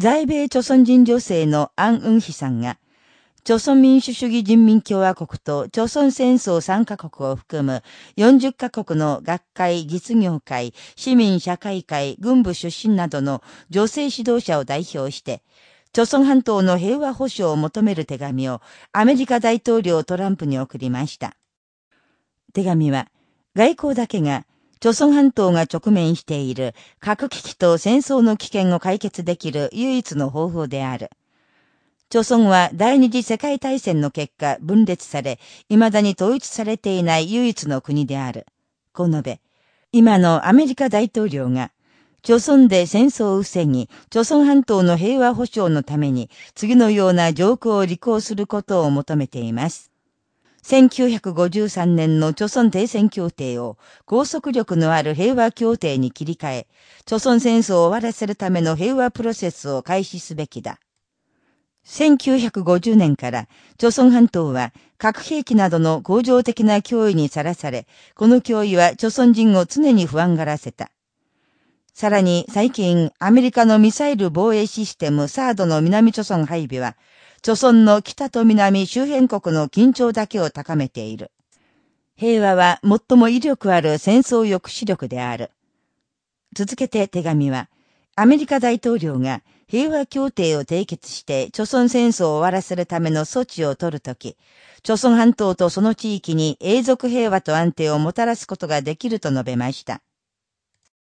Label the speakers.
Speaker 1: 在米朝鮮人女性のアン・ウンヒさんが、朝鮮民主主義人民共和国と朝鮮戦争参加国を含む40カ国の学会、実業会、市民社会会、軍部出身などの女性指導者を代表して、朝鮮半島の平和保障を求める手紙をアメリカ大統領トランプに送りました。手紙は、外交だけが、朝鮮半島が直面している核危機と戦争の危険を解決できる唯一の方法である。朝鮮は第二次世界大戦の結果分裂され、未だに統一されていない唯一の国である。こう述べ、今のアメリカ大統領が、朝鮮で戦争を防ぎ、朝鮮半島の平和保障のために、次のような条項を履行することを求めています。1953年の朝鮮停戦協定を拘束力のある平和協定に切り替え、朝鮮戦争を終わらせるための平和プロセスを開始すべきだ。1950年から、朝鮮半島は核兵器などの恒常的な脅威にさらされ、この脅威は朝鮮人を常に不安がらせた。さらに最近、アメリカのミサイル防衛システムサードの南朝鮮配備は、朝鮮の北と南周辺国の緊張だけを高めている。平和は最も威力ある戦争抑止力である。続けて手紙は、アメリカ大統領が平和協定を締結して朝鮮戦争を終わらせるための措置を取るとき、朝鮮半島とその地域に永続平和と安定をもたらすことができると述べました。